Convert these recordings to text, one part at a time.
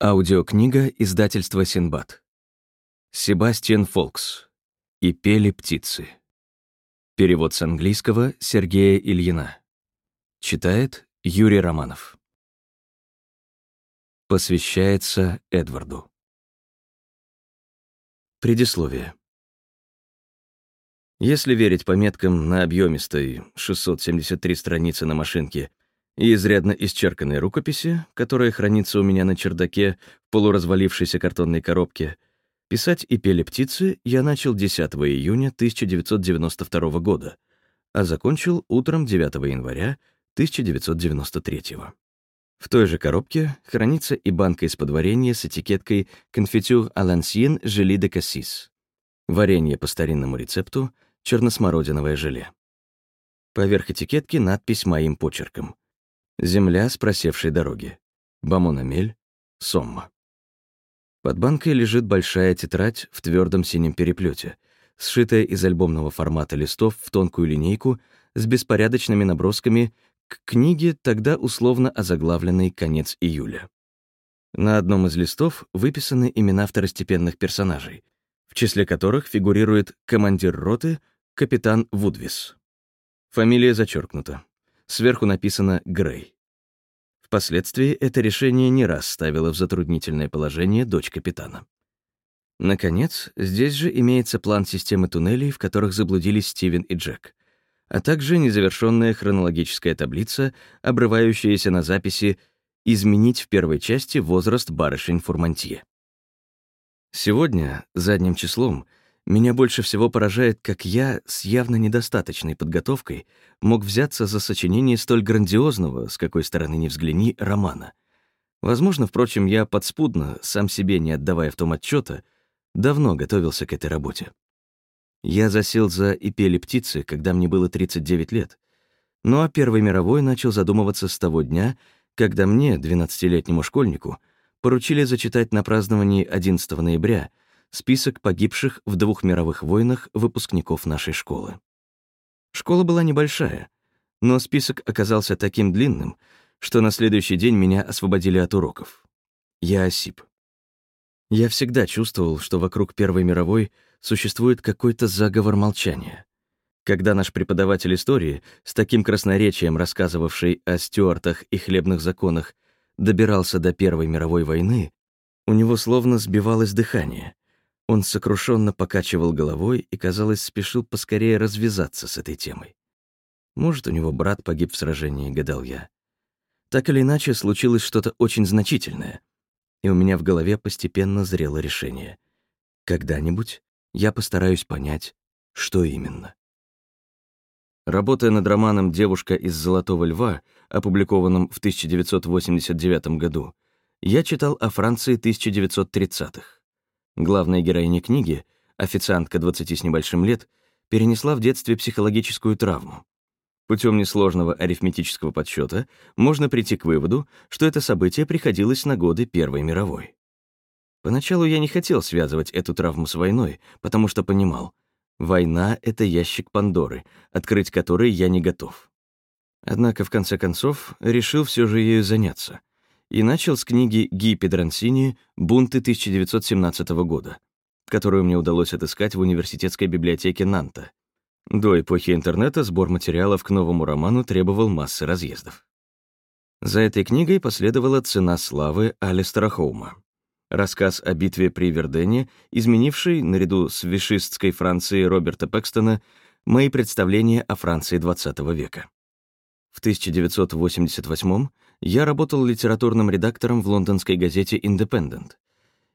Аудиокнига издательства Синбад. Себастьян Фолкс. И пели птицы. Перевод с английского Сергея Ильина. Читает Юрий Романов. Посвящается Эдварду. Предисловие. Если верить пометкам на объемистой 673 страницы на машинке и изрядно исчерканной рукописи, которая хранится у меня на чердаке в полуразвалившейся картонной коробке, писать и пели птицы я начал 10 июня 1992 года, а закончил утром 9 января 1993 В той же коробке хранится и банка из-под варенья с этикеткой «Confiture à l'ancienne желе де кассис» — варенье по старинному рецепту, черносмородиновое желе. Поверх этикетки надпись моим почерком — Земля с просевшей дороги. Бамонамель, Сомма. Под банкой лежит большая тетрадь в твердом синем переплете, сшитая из альбомного формата листов в тонкую линейку с беспорядочными набросками к книге, тогда условно озаглавленной «Конец июля». На одном из листов выписаны имена второстепенных персонажей, в числе которых фигурирует командир роты, капитан Вудвис. Фамилия зачеркнута. Сверху написано «Грей». Впоследствии это решение не раз ставило в затруднительное положение дочь капитана. Наконец, здесь же имеется план системы туннелей, в которых заблудились Стивен и Джек, а также незавершенная хронологическая таблица, обрывающаяся на записи «Изменить в первой части возраст барышень Фурмантье». Сегодня, задним числом, меня больше всего поражает, как я с явно недостаточной подготовкой мог взяться за сочинение столь грандиозного, с какой стороны ни взгляни, романа. Возможно, впрочем, я подспудно, сам себе не отдавая в том отчета, давно готовился к этой работе. Я засел за «И пели птицы», когда мне было 39 лет. Ну а Первой мировой начал задумываться с того дня, когда мне, 12-летнему школьнику, поручили зачитать на праздновании 11 ноября — список погибших в двух мировых войнах выпускников нашей школы. Школа была небольшая, но список оказался таким длинным, что на следующий день меня освободили от уроков. Я осип. Я всегда чувствовал, что вокруг Первой мировой существует какой-то заговор молчания. Когда наш преподаватель истории, с таким красноречием рассказывавший о стюартах и хлебных законах, добирался до Первой мировой войны, у него словно сбивалось дыхание, он сокрушенно покачивал головой и, казалось, спешил поскорее развязаться с этой темой. Может, у него брат погиб в сражении, гадал я. Так или иначе, случилось что-то очень значительное, и у меня в голове постепенно зрело решение. Когда-нибудь я постараюсь понять, что именно. Работая над романом «Девушка из Золотого Льва», опубликованным в 1989 году, я читал о Франции 1930-х. Главная героиня книги, официантка 20 с небольшим лет, перенесла в детстве психологическую травму. Путем несложного арифметического подсчета можно прийти к выводу, что это событие приходилось на годы Первой мировой. Поначалу я не хотел связывать эту травму с войной, потому что понимал, война — это ящик Пандоры, открыть который я не готов. Однако, в конце концов, решил все же ею заняться и начал с книги Ги Педрансини «Бунты 1917 года», которую мне удалось отыскать в университетской библиотеке Нанта. До эпохи интернета сбор материалов к новому роману требовал массы разъездов. За этой книгой последовала «Цена славы» Алистера Хоума. Рассказ о битве при Вердене, изменивший, наряду с вишистской Францией Роберта Пэкстона, мои представления о Франции XX века. В 1988 я работал литературным редактором в лондонской газете «Индепендент».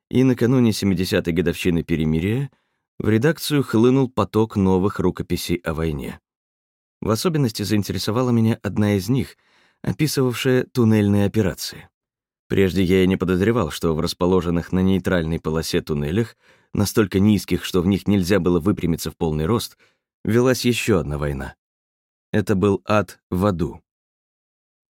И накануне 70-й годовщины перемирия в редакцию хлынул поток новых рукописей о войне. В особенности заинтересовала меня одна из них, описывавшая туннельные операции. Прежде я и не подозревал, что в расположенных на нейтральной полосе туннелях, настолько низких, что в них нельзя было выпрямиться в полный рост, велась еще одна война. Это был ад в аду.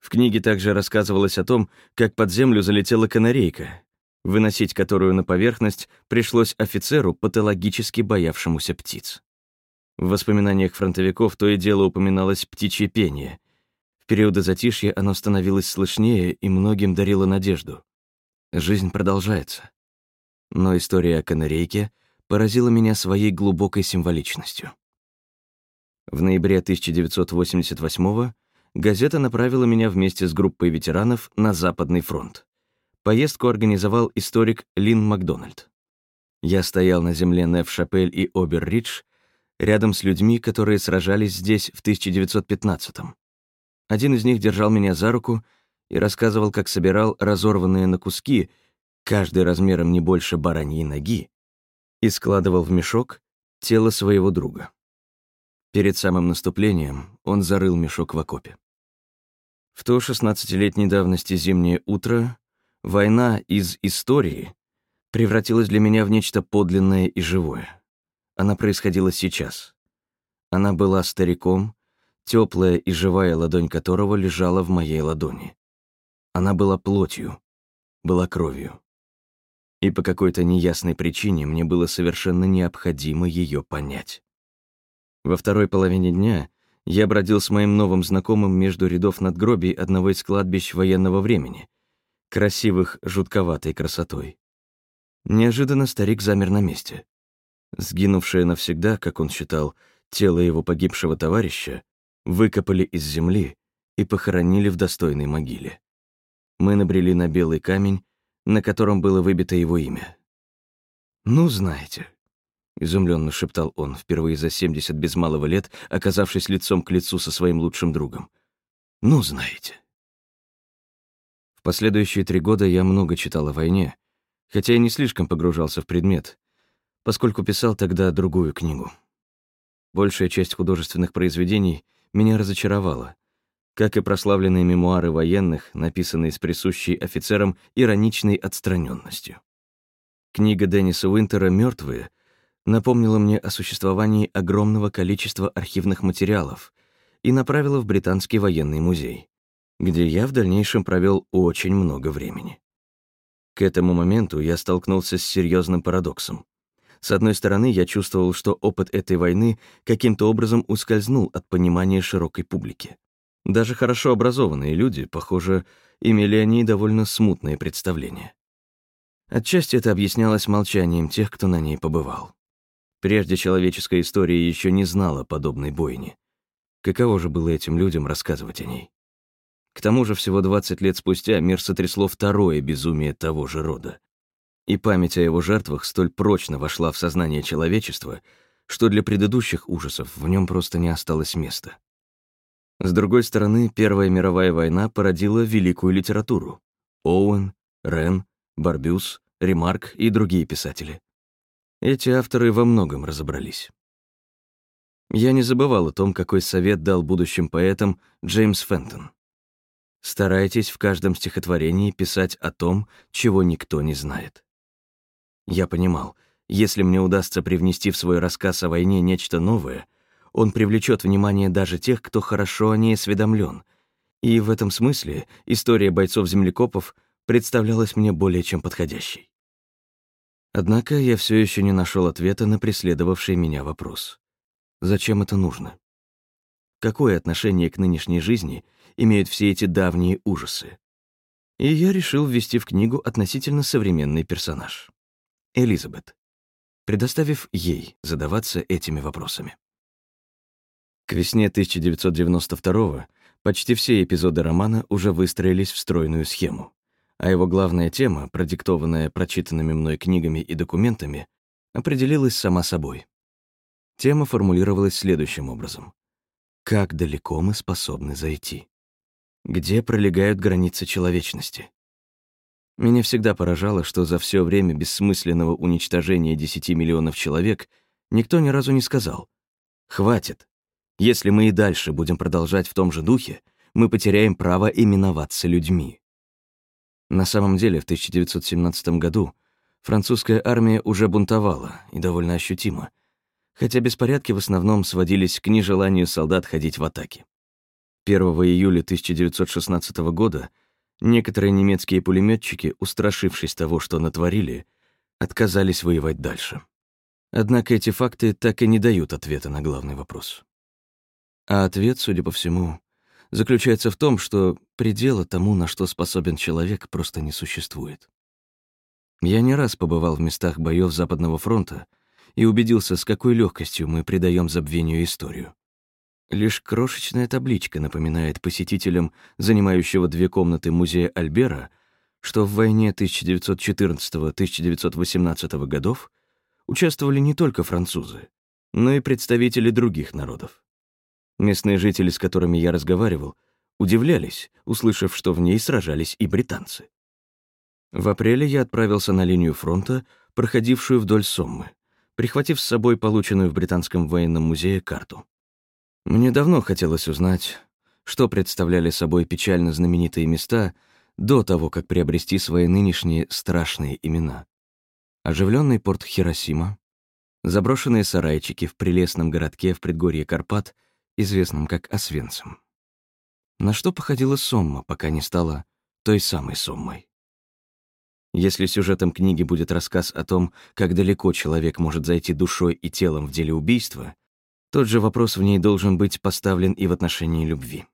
В книге также рассказывалось о том, как под землю залетела канарейка, выносить которую на поверхность пришлось офицеру, патологически боявшемуся птиц. В воспоминаниях фронтовиков то и дело упоминалось птичье пение. В периоды затишья оно становилось слышнее и многим дарило надежду. Жизнь продолжается. Но история о канарейке поразила меня своей глубокой символичностью. В ноябре 1988 газета направила меня вместе с группой ветеранов на Западный фронт. Поездку организовал историк Лин Макдональд. Я стоял на земле Неф-Шапель и Обер-Ридж рядом с людьми, которые сражались здесь в 1915-м. Один из них держал меня за руку и рассказывал, как собирал разорванные на куски, каждый размером не больше бараньей ноги, и складывал в мешок тело своего друга. Перед самым наступлением он зарыл мешок в окопе. В то шестнадцатилетней давности зимнее утро война из истории превратилась для меня в нечто подлинное и живое. Она происходила сейчас. Она была стариком, теплая и живая ладонь которого лежала в моей ладони. Она была плотью, была кровью. И по какой-то неясной причине мне было совершенно необходимо ее понять. Во второй половине дня я бродил с моим новым знакомым между рядов надгробий одного из кладбищ военного времени, красивых жутковатой красотой. Неожиданно старик замер на месте. Сгинувшее навсегда, как он считал, тело его погибшего товарища выкопали из земли и похоронили в достойной могиле. Мы набрели на белый камень, на котором было выбито его имя. «Ну, знаете», — изумленно шептал он, впервые за 70 без малого лет, оказавшись лицом к лицу со своим лучшим другом. «Ну, знаете». В последующие три года я много читал о войне, хотя и не слишком погружался в предмет, поскольку писал тогда другую книгу. Большая часть художественных произведений меня разочаровала, как и прославленные мемуары военных, написанные с присущей офицерам ироничной отстраненностью. Книга Денниса Уинтера «Мертвые» напомнила мне о существовании огромного количества архивных материалов и направила в Британский военный музей, где я в дальнейшем провел очень много времени. К этому моменту я столкнулся с серьезным парадоксом. С одной стороны, я чувствовал, что опыт этой войны каким-то образом ускользнул от понимания широкой публики. Даже хорошо образованные люди, похоже, имели о ней довольно смутное представление. Отчасти это объяснялось молчанием тех, кто на ней побывал. Прежде человеческая история еще не знала подобной бойни. Каково же было этим людям рассказывать о ней? К тому же всего 20 лет спустя мир сотрясло второе безумие того же рода и память о его жертвах столь прочно вошла в сознание человечества, что для предыдущих ужасов в нем просто не осталось места. С другой стороны, Первая мировая война породила великую литературу. Оуэн, Рен, Барбюс, Ремарк и другие писатели. Эти авторы во многом разобрались. Я не забывал о том, какой совет дал будущим поэтам Джеймс Фентон. Старайтесь в каждом стихотворении писать о том, чего никто не знает. Я понимал, если мне удастся привнести в свой рассказ о войне нечто новое, он привлечет внимание даже тех, кто хорошо о ней осведомлен. И в этом смысле история бойцов-землекопов представлялась мне более чем подходящей. Однако я все еще не нашел ответа на преследовавший меня вопрос. Зачем это нужно? Какое отношение к нынешней жизни имеют все эти давние ужасы? И я решил ввести в книгу относительно современный персонаж. Элизабет, предоставив ей задаваться этими вопросами. К весне 1992 почти все эпизоды романа уже выстроились в стройную схему, а его главная тема, продиктованная прочитанными мной книгами и документами, определилась сама собой. Тема формулировалась следующим образом. Как далеко мы способны зайти? Где пролегают границы человечности? Меня всегда поражало, что за все время бессмысленного уничтожения 10 миллионов человек никто ни разу не сказал «Хватит. Если мы и дальше будем продолжать в том же духе, мы потеряем право именоваться людьми». На самом деле, в 1917 году французская армия уже бунтовала, и довольно ощутимо, хотя беспорядки в основном сводились к нежеланию солдат ходить в атаки. 1 июля 1916 года — Некоторые немецкие пулеметчики, устрашившись того, что натворили, отказались воевать дальше. Однако эти факты так и не дают ответа на главный вопрос. А ответ, судя по всему, заключается в том, что предела тому, на что способен человек, просто не существует. Я не раз побывал в местах боев Западного фронта и убедился, с какой легкостью мы придаем забвению историю. Лишь крошечная табличка напоминает посетителям, занимающего две комнаты музея Альбера, что в войне 1914-1918 годов участвовали не только французы, но и представители других народов. Местные жители, с которыми я разговаривал, удивлялись, услышав, что в ней сражались и британцы. В апреле я отправился на линию фронта, проходившую вдоль Соммы, прихватив с собой полученную в Британском военном музее карту. Мне давно хотелось узнать, что представляли собой печально знаменитые места до того, как приобрести свои нынешние страшные имена. Оживленный порт Хиросима, заброшенные сарайчики в прелестном городке в предгорье Карпат, известном как Освенцим. На что походила Сомма, пока не стала той самой Соммой? Если сюжетом книги будет рассказ о том, как далеко человек может зайти душой и телом в деле убийства, тот же вопрос в ней должен быть поставлен и в отношении любви.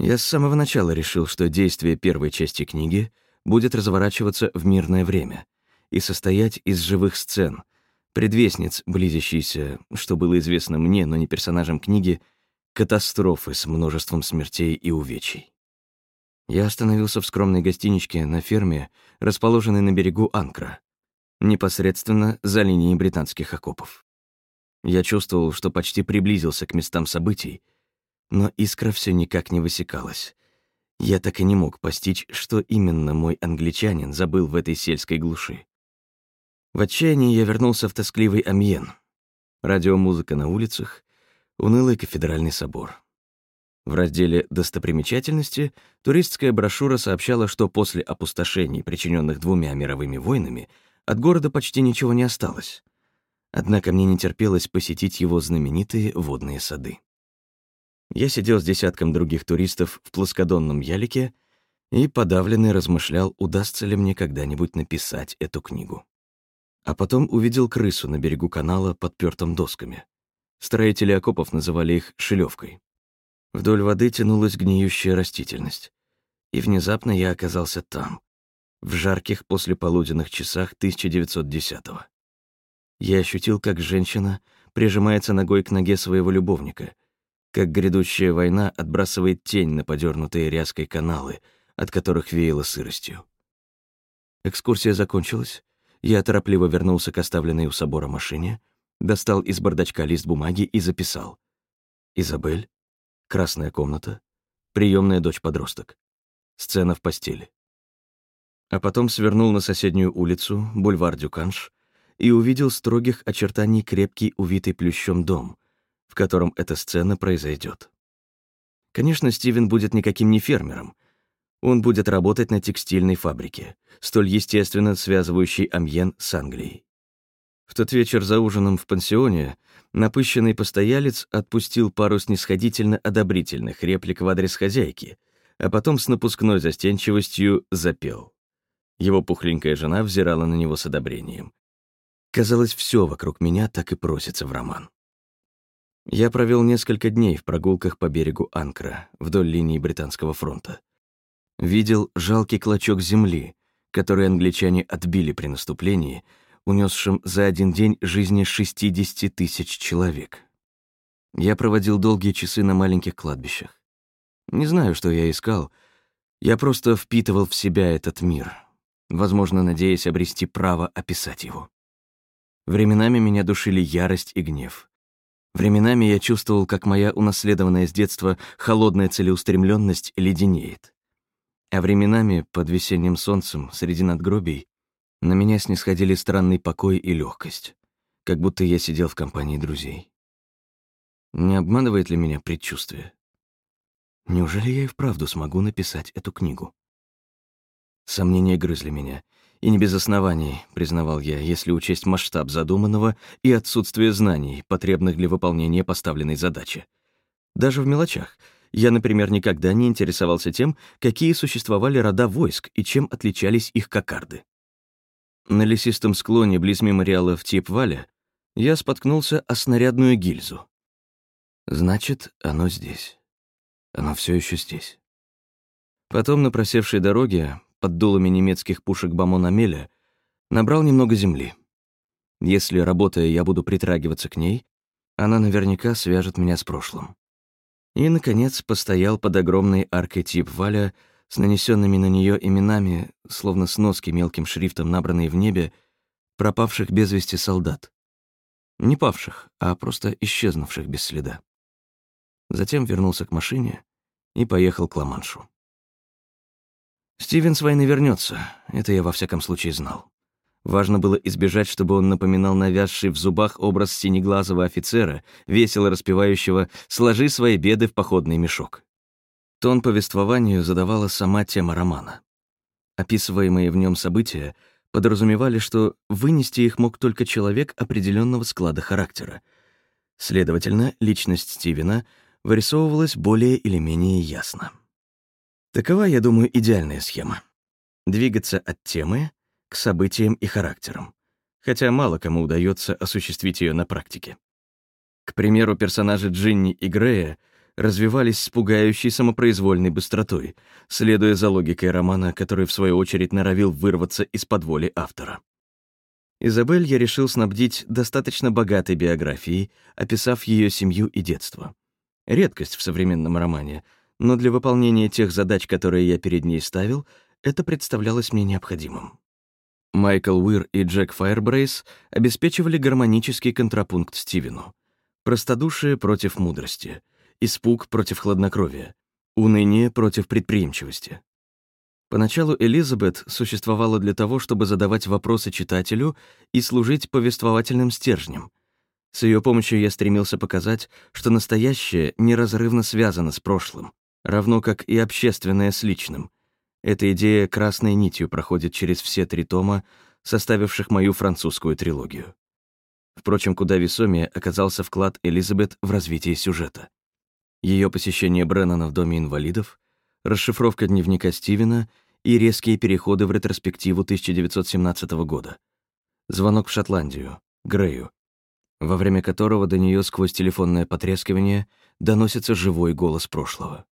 Я с самого начала решил, что действие первой части книги будет разворачиваться в мирное время и состоять из живых сцен, предвестниц, близящейся, что было известно мне, но не персонажам книги, катастрофы с множеством смертей и увечий. Я остановился в скромной гостиничке на ферме, расположенной на берегу Анкра, непосредственно за линией британских окопов. Я чувствовал, что почти приблизился к местам событий, но искра все никак не высекалась. Я так и не мог постичь, что именно мой англичанин забыл в этой сельской глуши. В отчаянии я вернулся в тоскливый Амьен. Радиомузыка на улицах, унылый кафедральный собор. В разделе «Достопримечательности» туристская брошюра сообщала, что после опустошений, причиненных двумя мировыми войнами, от города почти ничего не осталось. Однако мне не терпелось посетить его знаменитые водные сады. Я сидел с десятком других туристов в плоскодонном ялике и подавленный размышлял, удастся ли мне когда-нибудь написать эту книгу. А потом увидел крысу на берегу канала, подпёртым досками. Строители окопов называли их «шелевкой». Вдоль воды тянулась гниющая растительность. И внезапно я оказался там, в жарких послеполуденных часах 1910-го. Я ощутил, как женщина прижимается ногой к ноге своего любовника, как грядущая война отбрасывает тень на подернутые ряской каналы, от которых веяло сыростью. Экскурсия закончилась. Я торопливо вернулся к оставленной у собора машине, достал из бардачка лист бумаги и записал. «Изабель, красная комната, приемная дочь-подросток, сцена в постели». А потом свернул на соседнюю улицу, бульвар Дюканш, и увидел строгих очертаний крепкий, увитый плющом дом, в котором эта сцена произойдет. Конечно, Стивен будет никаким не фермером. Он будет работать на текстильной фабрике, столь естественно связывающей Амьен с Англией. В тот вечер за ужином в пансионе напыщенный постоялец отпустил пару снисходительно одобрительных реплик в адрес хозяйки, а потом с напускной застенчивостью запел. Его пухленькая жена взирала на него с одобрением. Казалось, все вокруг меня так и просится в роман. Я провел несколько дней в прогулках по берегу Анкра, вдоль линии Британского фронта. Видел жалкий клочок земли, который англичане отбили при наступлении, унесшем за один день жизни 60 тысяч человек. Я проводил долгие часы на маленьких кладбищах. Не знаю, что я искал. Я просто впитывал в себя этот мир, возможно, надеясь обрести право описать его. Временами меня душили ярость и гнев. Временами я чувствовал, как моя унаследованная с детства холодная целеустремленность леденеет. А временами, под весенним солнцем, среди надгробий, на меня снисходили странный покой и легкость, как будто я сидел в компании друзей. Не обманывает ли меня предчувствие? Неужели я и вправду смогу написать эту книгу? Сомнения грызли меня, и не без оснований, признавал я, если учесть масштаб задуманного и отсутствие знаний, потребных для выполнения поставленной задачи. Даже в мелочах. Я, например, никогда не интересовался тем, какие существовали рода войск и чем отличались их кокарды. На лесистом склоне близ мемориала в Типвале я споткнулся о снарядную гильзу. Значит, оно здесь. Оно все еще здесь. Потом на просевшей дороге под дулами немецких пушек Бамон-Амеля Набрал немного земли. Если, работая, я буду притрагиваться к ней, она наверняка свяжет меня с прошлым. И, наконец, постоял под огромной аркой тип Валя с нанесенными на нее именами, словно сноски мелким шрифтом, набранные в небе, пропавших без вести солдат. Не павших, а просто исчезнувших без следа. Затем вернулся к машине и поехал к Ла-Маншу. Стивен с войны вернется, это я во всяком случае знал. Важно было избежать, чтобы он напоминал навязший в зубах образ синеглазого офицера, весело распевающего «Сложи свои беды в походный мешок». Тон повествованию задавала сама тема романа. Описываемые в нем события подразумевали, что вынести их мог только человек определенного склада характера. Следовательно, личность Стивена вырисовывалась более или менее ясно. Такова, я думаю, идеальная схема. Двигаться от темы к событиям и характерам, хотя мало кому удается осуществить ее на практике. К примеру, персонажи Джинни и Грея развивались с пугающей самопроизвольной быстротой, следуя за логикой романа, который, в свою очередь, норовил вырваться из-под воли автора. Изабель я решил снабдить достаточно богатой биографией, описав ее семью и детство. Редкость в современном романе, но для выполнения тех задач, которые я перед ней ставил, это представлялось мне необходимым. Майкл Уир и Джек Файербрейс обеспечивали гармонический контрапункт Стивену. Простодушие против мудрости, испуг против хладнокровия, уныние против предприимчивости. Поначалу Элизабет существовала для того, чтобы задавать вопросы читателю и служить повествовательным стержнем. С ее помощью я стремился показать, что настоящее неразрывно связано с прошлым, равно как и общественное с личным. Эта идея красной нитью проходит через все три тома, составивших мою французскую трилогию. Впрочем, куда весомее оказался вклад Элизабет в развитие сюжета. Ее посещение Бреннана в Доме инвалидов, расшифровка дневника Стивена и резкие переходы в ретроспективу 1917 года. Звонок в Шотландию, Грею, во время которого до нее сквозь телефонное потрескивание доносится живой голос прошлого.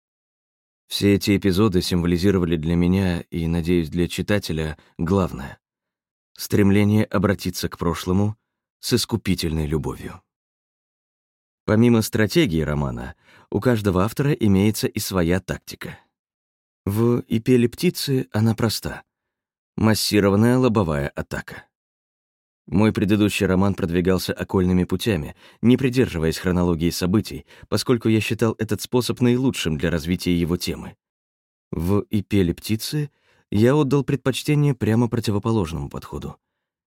Все эти эпизоды символизировали для меня и, надеюсь, для читателя главное — стремление обратиться к прошлому с искупительной любовью. Помимо стратегии романа, у каждого автора имеется и своя тактика. В «И пели птицы» она проста. Массированная лобовая атака. Мой предыдущий роман продвигался окольными путями, не придерживаясь хронологии событий, поскольку я считал этот способ наилучшим для развития его темы. В «И пели птицы» я отдал предпочтение прямо противоположному подходу.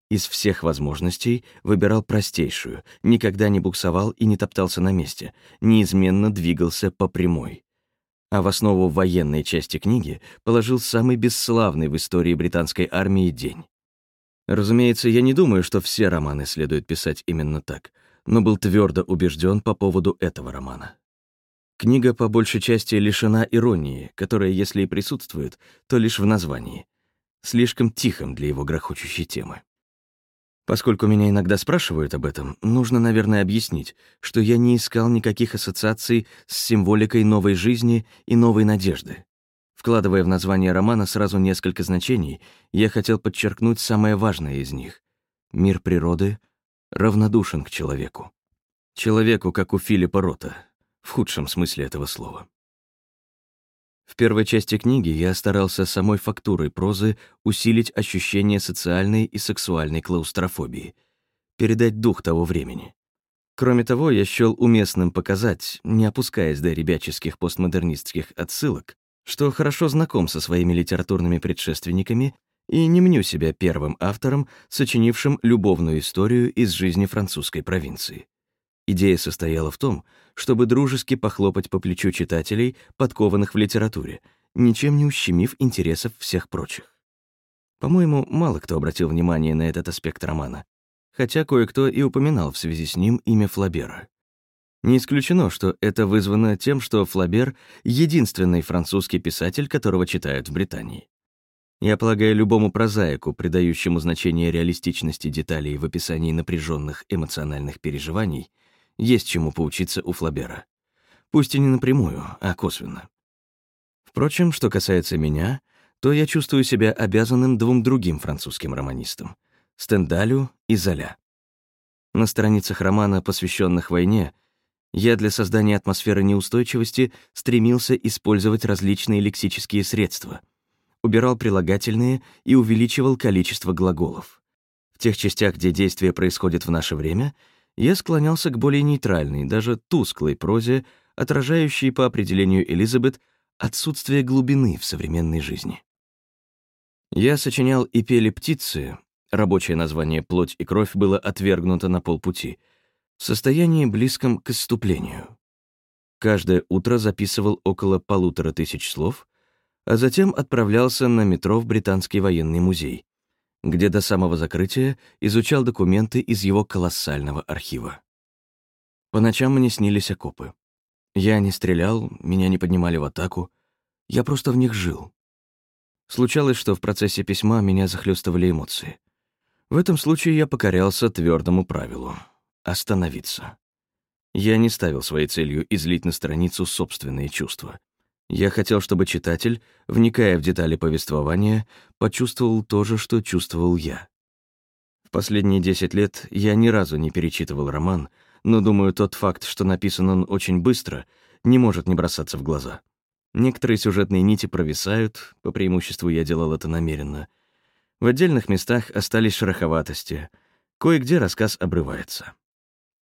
Из всех возможностей выбирал простейшую, никогда не буксовал и не топтался на месте, неизменно двигался по прямой. А в основу военной части книги положил самый бесславный в истории британской армии день. Разумеется, я не думаю, что все романы следует писать именно так, но был твердо убежден по поводу этого романа. Книга по большей части лишена иронии, которая, если и присутствует, то лишь в названии, слишком тихом для его грохочущей темы. Поскольку меня иногда спрашивают об этом, нужно, наверное, объяснить, что я не искал никаких ассоциаций с символикой новой жизни и новой надежды. Вкладывая в название романа сразу несколько значений, я хотел подчеркнуть самое важное из них. Мир природы равнодушен к человеку. Человеку, как у Филиппа Рота, в худшем смысле этого слова. В первой части книги я старался самой фактурой прозы усилить ощущение социальной и сексуальной клаустрофобии, передать дух того времени. Кроме того, я счел уместным показать, не опускаясь до ребяческих постмодернистских отсылок, что хорошо знаком со своими литературными предшественниками и не мню себя первым автором, сочинившим любовную историю из жизни французской провинции. Идея состояла в том, чтобы дружески похлопать по плечу читателей, подкованных в литературе, ничем не ущемив интересов всех прочих. По-моему, мало кто обратил внимание на этот аспект романа, хотя кое-кто и упоминал в связи с ним имя Флабера. Не исключено, что это вызвано тем, что Флабер — единственный французский писатель, которого читают в Британии. Я полагаю, любому прозаику, придающему значение реалистичности деталей в описании напряженных эмоциональных переживаний, есть чему поучиться у Флабера. Пусть и не напрямую, а косвенно. Впрочем, что касается меня, то я чувствую себя обязанным двум другим французским романистам Стендалю и Золя. На страницах романа, посвященных войне, я для создания атмосферы неустойчивости стремился использовать различные лексические средства, убирал прилагательные и увеличивал количество глаголов. В тех частях, где действие происходит в наше время, я склонялся к более нейтральной, даже тусклой прозе, отражающей по определению Элизабет отсутствие глубины в современной жизни. Я сочинял и пели птицы, рабочее название «Плоть и кровь» было отвергнуто на полпути, состоянии близком к исступлению. Каждое утро записывал около полутора тысяч слов, а затем отправлялся на метро в Британский военный музей, где до самого закрытия изучал документы из его колоссального архива. По ночам мне снились окопы. Я не стрелял, меня не поднимали в атаку, я просто в них жил. Случалось, что в процессе письма меня захлестывали эмоции. В этом случае я покорялся твердому правилу — остановиться. Я не ставил своей целью излить на страницу собственные чувства. Я хотел, чтобы читатель, вникая в детали повествования, почувствовал то же, что чувствовал я. В последние десять лет я ни разу не перечитывал роман, но, думаю, тот факт, что написан он очень быстро, не может не бросаться в глаза. Некоторые сюжетные нити провисают, по преимуществу я делал это намеренно. В отдельных местах остались шероховатости, кое-где рассказ обрывается.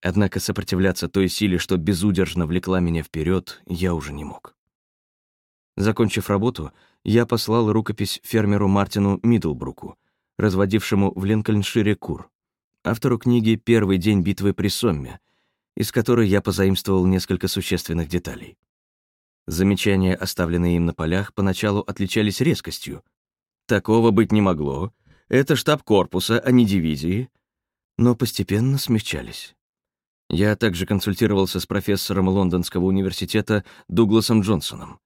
Однако сопротивляться той силе, что безудержно влекла меня вперед, я уже не мог. Закончив работу, я послал рукопись фермеру Мартину Миддлбруку, разводившему в Линкольншире кур, автору книги «Первый день битвы при Сомме», из которой я позаимствовал несколько существенных деталей. Замечания, оставленные им на полях, поначалу отличались резкостью. Такого быть не могло. Это штаб корпуса, а не дивизии. Но постепенно смягчались. Я также консультировался с профессором Лондонского университета Дугласом Джонсоном.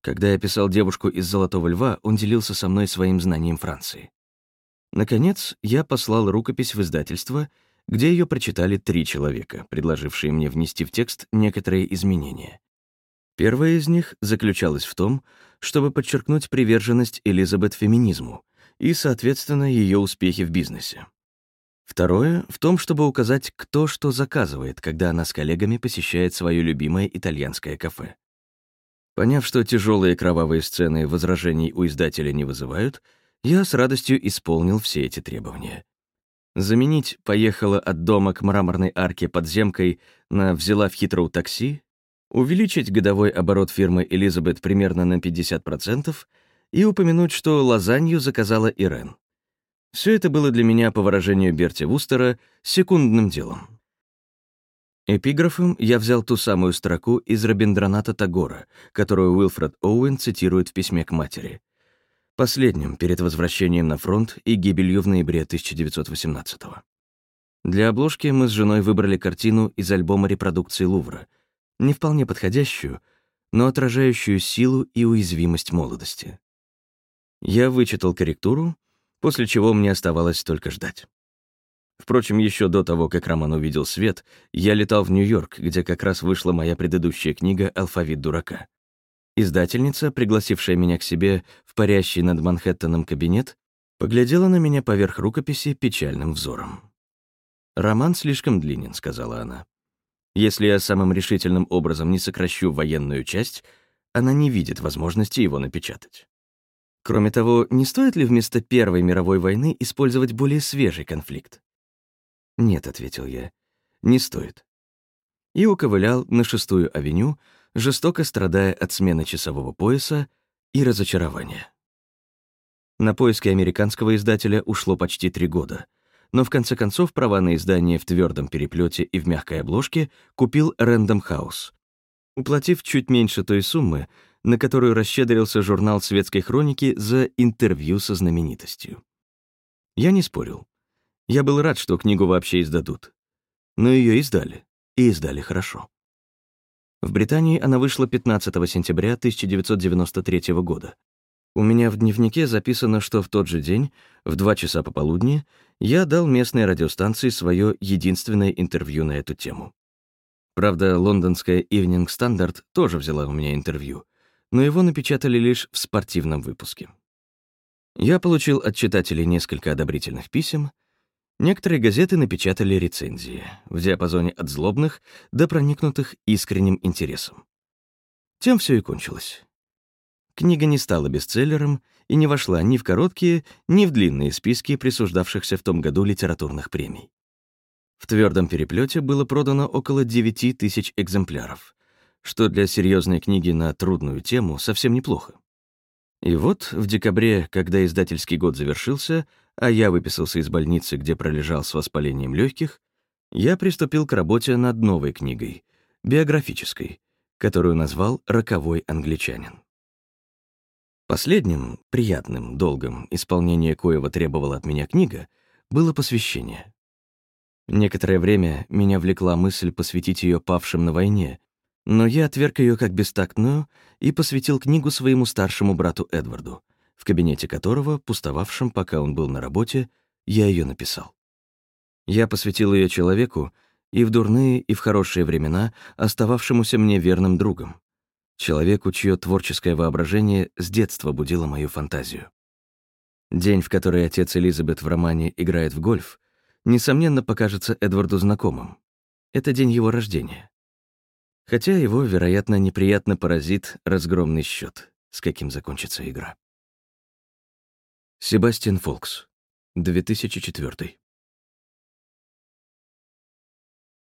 Когда я писал девушку из «Золотого льва», он делился со мной своим знанием Франции. Наконец, я послал рукопись в издательство, где ее прочитали три человека, предложившие мне внести в текст некоторые изменения. Первая из них заключалась в том, чтобы подчеркнуть приверженность Элизабет феминизму и, соответственно, ее успехи в бизнесе. Второе — в том, чтобы указать, кто что заказывает, когда она с коллегами посещает свое любимое итальянское кафе. Поняв, что тяжелые кровавые сцены возражений у издателя не вызывают, я с радостью исполнил все эти требования. Заменить «поехала от дома к мраморной арке подземкой» на «взяла в хитроу такси» увеличить годовой оборот фирмы Элизабет примерно на 50% и упомянуть, что лазанью заказала Ирен. Все это было для меня, по выражению Берти Вустера, секундным делом. Эпиграфом я взял ту самую строку из Рабиндраната Тагора, которую Уилфред Оуэн цитирует в письме к матери. Последним перед возвращением на фронт и гибелью в ноябре 1918 -го. Для обложки мы с женой выбрали картину из альбома репродукции Лувра — не вполне подходящую, но отражающую силу и уязвимость молодости. Я вычитал корректуру, после чего мне оставалось только ждать. Впрочем, еще до того, как роман увидел свет, я летал в Нью-Йорк, где как раз вышла моя предыдущая книга «Алфавит дурака». Издательница, пригласившая меня к себе в парящий над Манхэттеном кабинет, поглядела на меня поверх рукописи печальным взором. «Роман слишком длинен», — сказала она. Если я самым решительным образом не сокращу военную часть, она не видит возможности его напечатать. Кроме того, не стоит ли вместо Первой мировой войны использовать более свежий конфликт? «Нет», — ответил я, — «не стоит». И уковылял на шестую авеню, жестоко страдая от смены часового пояса и разочарования. На поиски американского издателя ушло почти три года — но в конце концов права на издание в твердом переплете и в мягкой обложке купил Random House. Уплатив чуть меньше той суммы, на которую расщедрился журнал светской хроники за интервью со знаменитостью. Я не спорил. Я был рад, что книгу вообще издадут. Но ее издали, и издали хорошо. В Британии она вышла 15 сентября 1993 года. У меня в дневнике записано, что в тот же день, в два часа пополудни, я дал местной радиостанции свое единственное интервью на эту тему. Правда, лондонская Evening Standard тоже взяла у меня интервью, но его напечатали лишь в спортивном выпуске. Я получил от читателей несколько одобрительных писем Некоторые газеты напечатали рецензии в диапазоне от злобных до проникнутых искренним интересом. Тем все и кончилось. Книга не стала бестселлером и не вошла ни в короткие, ни в длинные списки присуждавшихся в том году литературных премий. В твердом переплете было продано около 9 тысяч экземпляров, что для серьезной книги на трудную тему совсем неплохо. И вот в декабре, когда издательский год завершился, а я выписался из больницы, где пролежал с воспалением легких, я приступил к работе над новой книгой, биографической, которую назвал «Роковой англичанин». Последним, приятным, долгом, исполнение коего требовала от меня книга, было посвящение. Некоторое время меня влекла мысль посвятить ее павшим на войне, но я отверг ее как бестактную и посвятил книгу своему старшему брату Эдварду, в кабинете которого, пустовавшем, пока он был на работе, я ее написал. Я посвятил ее человеку, и в дурные, и в хорошие времена остававшемуся мне верным другом, человеку, чье творческое воображение с детства будило мою фантазию. День, в который отец Элизабет в романе играет в гольф, несомненно покажется Эдварду знакомым. Это день его рождения. Хотя его, вероятно, неприятно поразит разгромный счет, с каким закончится игра. Себастьян Фолкс, 2004